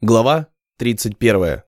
Глава 31.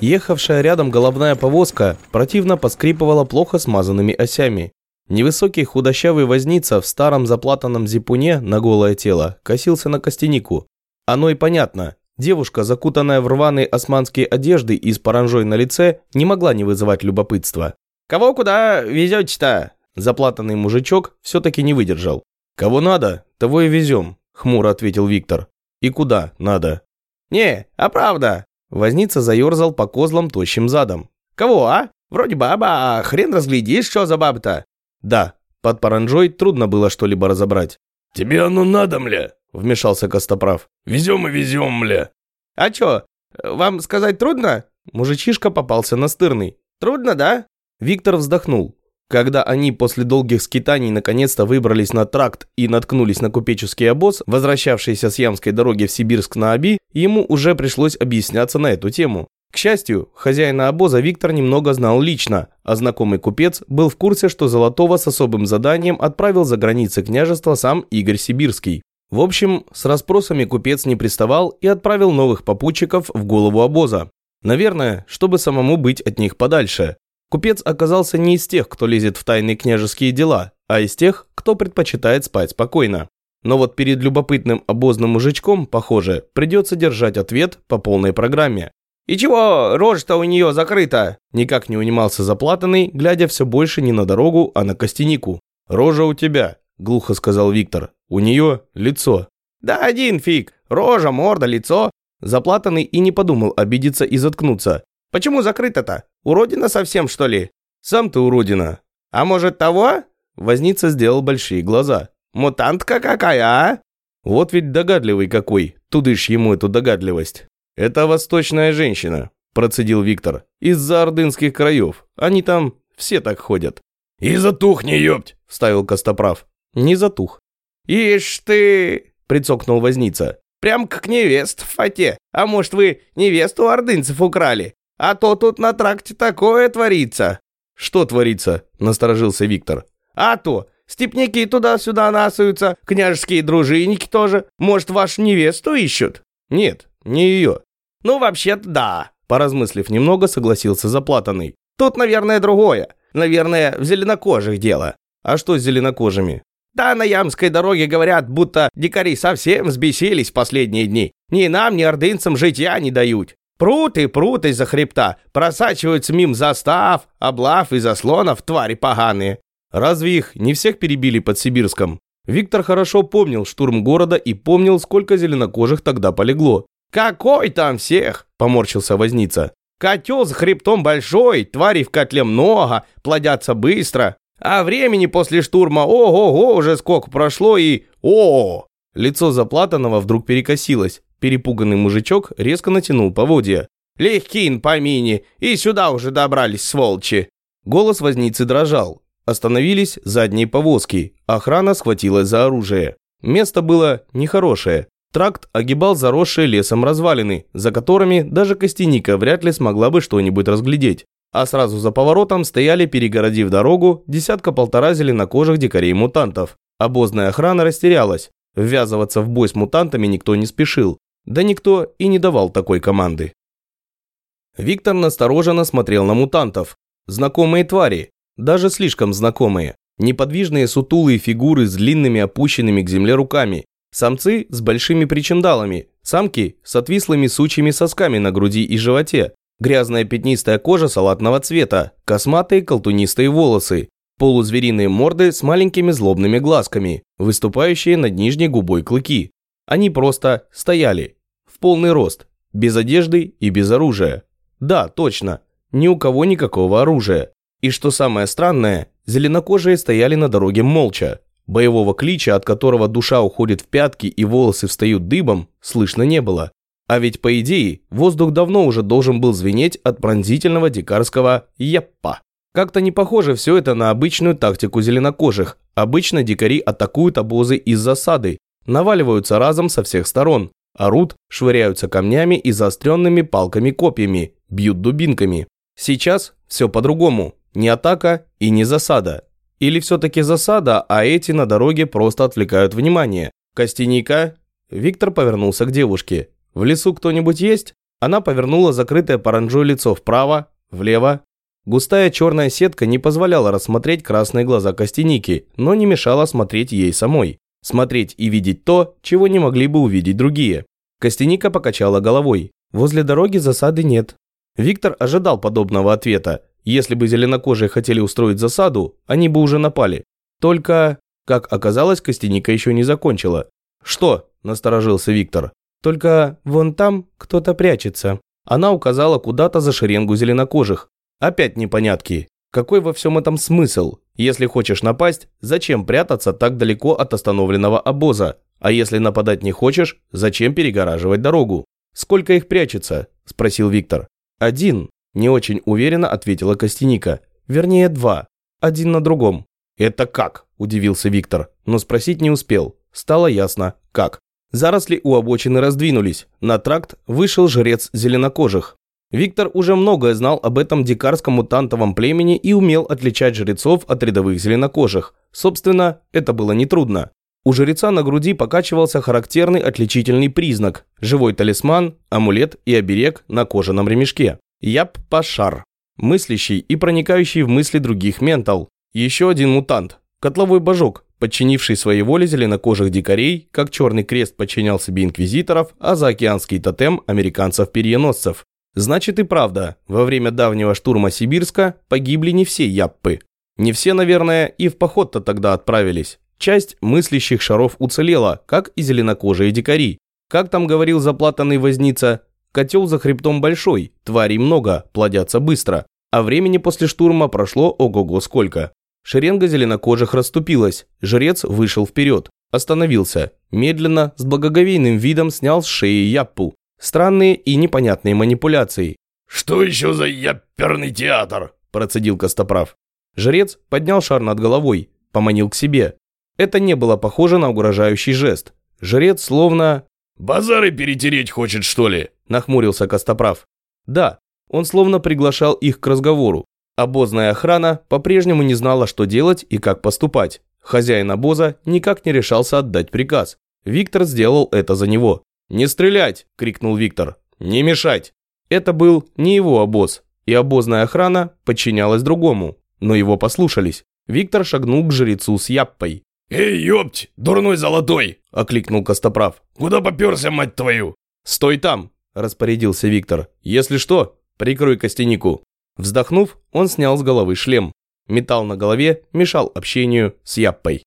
Ехавшая рядом головная повозка противно поскрипывала плохо смазанными осями. Невысокий худощавый возница в старом заплатанном зипуне на голое тело косился на костянику. Оно и понятно. Девушка, закутанная в рваные османские одежды и с паранжой на лице, не могла не вызывать любопытства. «Кого куда везете-то?» Заплатанный мужичок все-таки не выдержал. «Кого надо, того и везем», – хмуро ответил Виктор. «И куда надо?» «Не, а правда». Возница заерзал по козлам тощим задом. «Кого, а? Вроде баба, а хрен разглядишь, что за баба-то?» «Да, под паранжой трудно было что-либо разобрать». «Тебе оно надо, мля?» – вмешался Костоправ. «Везем и везем, мля». «А чё, вам сказать трудно?» Мужичишка попался настырный. «Трудно, да?» Виктор вздохнул. Когда они после долгих скитаний наконец-то выбрались на тракт и наткнулись на купеческий обоз, возвращавшийся с Ямской дороги в Сибирск на Оби, ему уже пришлось объясняться на эту тему. К счастью, хозяина обоза Виктор немного знал лично, а знакомый купец был в курсе, что Золотого с особым заданием отправил за границы княжества сам Игорь Сибирский. В общем, с расспросами купец не приставал и отправил новых попутчиков в голову обоза. Наверное, чтобы самому быть от них подальше. Купец оказался не из тех, кто лезет в тайные княжеские дела, а из тех, кто предпочитает спать спокойно. Но вот перед любопытным обозным мужичком, похоже, придется держать ответ по полной программе. «И чего рожа-то у нее закрыта?» Никак не унимался заплатанный, глядя все больше не на дорогу, а на костянику. «Рожа у тебя», – глухо сказал Виктор. «У нее лицо». «Да один фиг. Рожа, морда, лицо». Заплатанный и не подумал обидеться и заткнуться. Почему закрыто-то? Уродина совсем, что ли? Сам ты уродина. А может того? Возница сделал большие глаза. Мутантка какая, а? Вот ведь догадливый какой. Тудышь ему эту догадливость. Это восточная женщина, процедил Виктор. Из-за ордынских краев. Они там все так ходят. И затухни, ёпть, вставил Костоправ. Не затух. Ишь ты, прицокнул Возница. Прям как невест в фате. А может вы невесту ордынцев украли? А то тут на тракте такое творится». «Что творится?» – насторожился Виктор. «А то, степняки туда-сюда насаются, княжеские дружинники тоже. Может, вашу невесту ищут?» «Нет, не ее». «Ну, вообще-то да», – поразмыслив немного, согласился заплатанный. «Тут, наверное, другое. Наверное, в зеленокожих дело». «А что с зеленокожими?» Да, на Ямской дороге говорят, будто дикари совсем взбесились последние дни. Ни нам, ни ордынцам житья не дают. Прут и прут из-за хребта, просачиваются мим застав, облав и заслонов, твари поганые. Разве их не всех перебили под Сибирском? Виктор хорошо помнил штурм города и помнил, сколько зеленокожих тогда полегло. «Какой там всех?» – поморщился Возница. «Котел с хребтом большой, тварей в котле много, плодятся быстро. А времени после штурма ого-го уже сколько прошло и... о Лицо заплатанного вдруг перекосилось. Перепуганный мужичок резко натянул поводья. «Легкин, помини, и сюда уже добрались, сволочи!» Голос возницы дрожал. Остановились задние повозки. Охрана схватилась за оружие. Место было нехорошее. Тракт огибал заросшие лесом развалины, за которыми даже Костяника вряд ли смогла бы что-нибудь разглядеть. А сразу за поворотом стояли, перегородив дорогу, десятка-полтора зеленокожих дикарей-мутантов. Обозная охрана растерялась. Ввязываться в бой с мутантами никто не спешил. Да никто и не давал такой команды. Виктор настороженно смотрел на мутантов. Знакомые твари, даже слишком знакомые. Неподвижные сутулые фигуры с длинными опущенными к земле руками. Самцы с большими причиндалами, самки с отвислыми сучьими сосками на груди и животе. Грязная пятнистая кожа салатного цвета, косматые колтунистые волосы, полузвериные морды с маленькими злобными глазками, выступающие над нижней губой клыки. Они просто стояли, в полный рост, без одежды и без оружия. Да, точно, ни у кого никакого оружия. И что самое странное, зеленокожие стояли на дороге молча. Боевого клича, от которого душа уходит в пятки и волосы встают дыбом, слышно не было. А ведь по идее, воздух давно уже должен был звенеть от пронзительного дикарского «яппа». Как-то не похоже все это на обычную тактику зеленокожих. Обычно дикари атакуют обозы из засады, наваливаются разом со всех сторон, Орут, швыряются камнями и заостренными палками-копьями, бьют дубинками. Сейчас все по-другому. Не атака и не засада. Или все-таки засада, а эти на дороге просто отвлекают внимание. Костяника?» Виктор повернулся к девушке. «В лесу кто-нибудь есть?» Она повернула закрытое паранжой лицо вправо, влево. Густая черная сетка не позволяла рассмотреть красные глаза Костяники, но не мешала смотреть ей самой. Смотреть и видеть то, чего не могли бы увидеть другие. Костяника покачала головой. «Возле дороги засады нет». Виктор ожидал подобного ответа. Если бы зеленокожие хотели устроить засаду, они бы уже напали. Только, как оказалось, Костяника еще не закончила. «Что?» – насторожился Виктор. «Только вон там кто-то прячется». Она указала куда-то за шеренгу зеленокожих. Опять непонятки. Какой во всем этом смысл? Если хочешь напасть, зачем прятаться так далеко от остановленного обоза? А если нападать не хочешь, зачем перегораживать дорогу? Сколько их прячется? Спросил Виктор. Один. Не очень уверенно ответила Костяника. Вернее, два. Один на другом. Это как? Удивился Виктор, но спросить не успел. Стало ясно, как. Заросли у обочины раздвинулись. На тракт вышел жрец зеленокожих. Виктор уже многое знал об этом дикарском мутантовом племени и умел отличать жрецов от рядовых зеленокожих. Собственно, это было нетрудно. У жреца на груди покачивался характерный отличительный признак – живой талисман, амулет и оберег на кожаном ремешке. Яб-пашар. Мыслящий и проникающий в мысли других ментал. Еще один мутант. Котловой божок, подчинивший своей воле зеленокожих дикарей, как Черный Крест подчинял себе инквизиторов, а заокеанский тотем – американцев-переносцев. Значит и правда, во время давнего штурма Сибирска погибли не все яппы. Не все, наверное, и в поход-то тогда отправились. Часть мыслящих шаров уцелела, как и зеленокожие дикари. Как там говорил заплатанный возница, котел за хребтом большой, тварей много, плодятся быстро. А времени после штурма прошло ого-го сколько. Шеренга зеленокожих расступилась, жрец вышел вперед, остановился, медленно, с благоговейным видом снял с шеи яппу. Странные и непонятные манипуляции. «Что еще за яперный театр?» – процедил Костоправ. Жрец поднял шар над головой, поманил к себе. Это не было похоже на угрожающий жест. Жрец словно... «Базары перетереть хочет, что ли?» – нахмурился Костоправ. Да, он словно приглашал их к разговору. Обозная охрана по-прежнему не знала, что делать и как поступать. Хозяин обоза никак не решался отдать приказ. Виктор сделал это за него. «Не стрелять!» – крикнул Виктор. «Не мешать!» Это был не его обоз, и обозная охрана подчинялась другому, но его послушались. Виктор шагнул к жрецу с яппой. «Эй, ёпть, дурной золотой!» – окликнул Костоправ. «Куда попёрся, мать твою?» «Стой там!» – распорядился Виктор. «Если что, прикрой костянику». Вздохнув, он снял с головы шлем. Металл на голове мешал общению с яппой.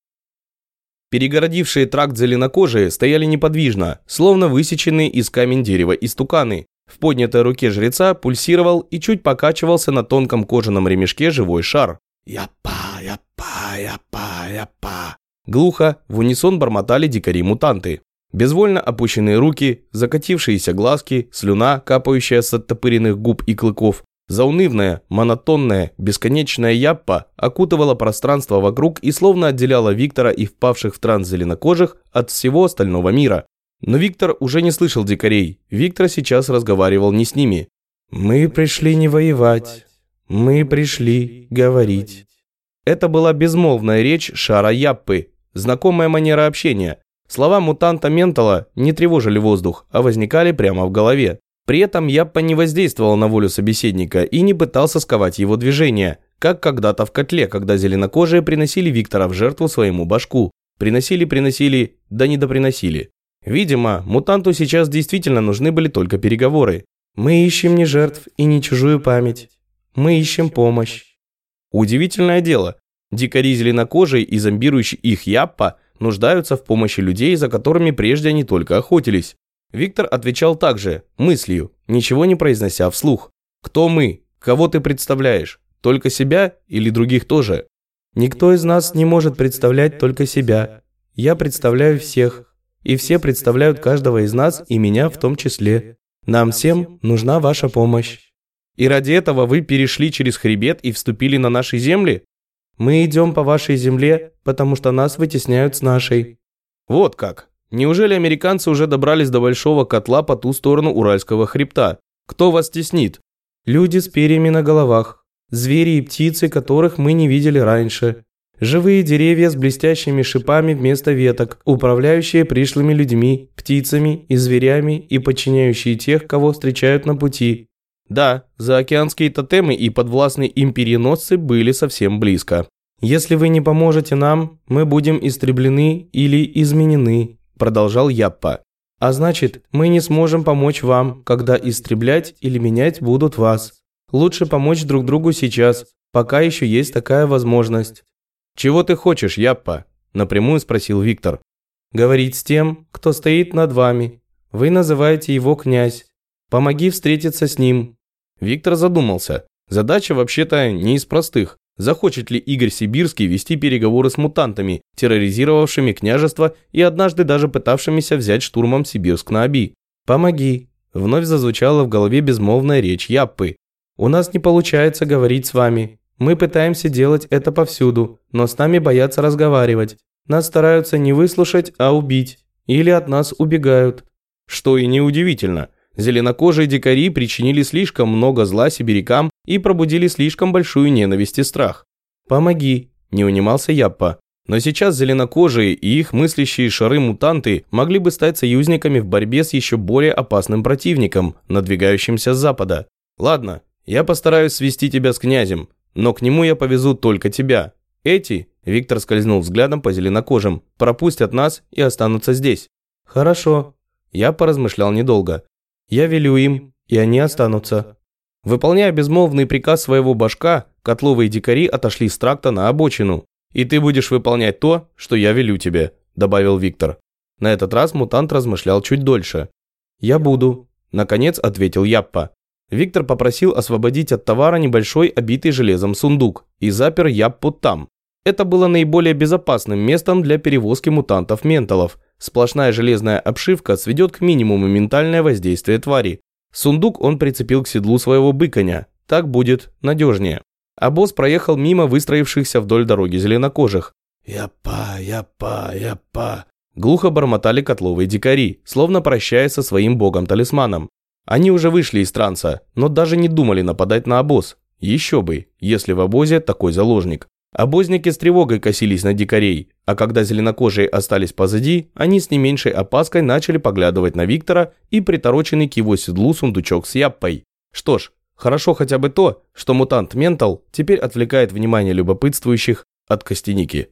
Перегородившие тракт зеленокожие стояли неподвижно, словно высеченные из камень дерева истуканы. В поднятой руке жреца пульсировал и чуть покачивался на тонком кожаном ремешке живой шар. «Япа, япа, япа, япа». Глухо, в унисон бормотали дикари-мутанты. Безвольно опущенные руки, закатившиеся глазки, слюна, капающая с оттопыренных губ и клыков, Заунывная, монотонная, бесконечная яппа окутывала пространство вокруг и словно отделяла Виктора и впавших в транс зеленокожих от всего остального мира. Но Виктор уже не слышал дикарей. Виктор сейчас разговаривал не с ними. «Мы пришли не воевать. Мы пришли говорить». Это была безмолвная речь шара Яппы, знакомая манера общения. Слова мутанта Ментала не тревожили воздух, а возникали прямо в голове. При этом Яппа не воздействовал на волю собеседника и не пытался сковать его движения, как когда-то в котле, когда зеленокожие приносили Виктора в жертву своему башку. Приносили, приносили, да не доприносили. Видимо, мутанту сейчас действительно нужны были только переговоры. «Мы ищем не жертв и не чужую память. Мы ищем помощь». Удивительное дело. Дикари зеленокожие и зомбирующие их Яппа нуждаются в помощи людей, за которыми прежде они только охотились. Виктор отвечал также, мыслью, ничего не произнося вслух. «Кто мы? Кого ты представляешь? Только себя или других тоже?» «Никто из нас не может представлять только себя. Я представляю всех, и все представляют каждого из нас и меня в том числе. Нам всем нужна ваша помощь». «И ради этого вы перешли через хребет и вступили на наши земли?» «Мы идем по вашей земле, потому что нас вытесняют с нашей». «Вот как. Неужели американцы уже добрались до большого котла по ту сторону Уральского хребта? Кто вас теснит? Люди с перьями на головах. Звери и птицы, которых мы не видели раньше. Живые деревья с блестящими шипами вместо веток, управляющие пришлыми людьми, птицами и зверями и подчиняющие тех, кого встречают на пути. Да, заокеанские тотемы и подвластные им переносцы были совсем близко. «Если вы не поможете нам, мы будем истреблены или изменены», продолжал Яппа. «А значит, мы не сможем помочь вам, когда истреблять или менять будут вас. Лучше помочь друг другу сейчас, пока еще есть такая возможность». «Чего ты хочешь, Яппа?» – напрямую спросил Виктор. «Говорить с тем, кто стоит над вами. Вы называете его князь. Помоги встретиться с ним». Виктор задумался. Задача вообще-то не из простых. Захочет ли Игорь Сибирский вести переговоры с мутантами, терроризировавшими княжество и однажды даже пытавшимися взять штурмом Сибирск на Оби? «Помоги!» – вновь зазвучала в голове безмолвная речь Яппы. «У нас не получается говорить с вами. Мы пытаемся делать это повсюду, но с нами боятся разговаривать. Нас стараются не выслушать, а убить. Или от нас убегают. Что и неудивительно. Зеленокожие дикари причинили слишком много зла сибирякам и пробудили слишком большую ненависть и страх. «Помоги», – не унимался Яппа. Но сейчас зеленокожие и их мыслящие шары-мутанты могли бы стать союзниками в борьбе с еще более опасным противником, надвигающимся с запада. Ладно, я постараюсь свести тебя с князем, но к нему я повезу только тебя. Эти, Виктор скользнул взглядом по зеленокожим, пропустят нас и останутся здесь. Хорошо. Я поразмышлял недолго. Я велю им, и они останутся. Выполняя безмолвный приказ своего башка, котловые дикари отошли с тракта на обочину. «И ты будешь выполнять то, что я велю тебе», – добавил Виктор. На этот раз мутант размышлял чуть дольше. «Я буду», – наконец ответил Яппа. Виктор попросил освободить от товара небольшой обитый железом сундук и запер Яппу там. Это было наиболее безопасным местом для перевозки мутантов-менталов. Сплошная железная обшивка сведет к минимуму ментальное воздействие твари. Сундук он прицепил к седлу своего быконя. Так будет надежнее. А босс проехал мимо выстроившихся вдоль дороги зеленокожих. «Япа, япа, япа», Глухо бормотали котловые дикари, словно прощаясь со своим богом-талисманом. Они уже вышли из транса, но даже не думали нападать на обоз. Еще бы, если в обозе такой заложник. Обозники с тревогой косились на дикарей, а когда зеленокожие остались позади, они с не меньшей опаской начали поглядывать на Виктора и притороченный к его седлу сундучок с яппой. Что ж, хорошо хотя бы то, что мутант Ментал теперь отвлекает внимание любопытствующих от Костяники.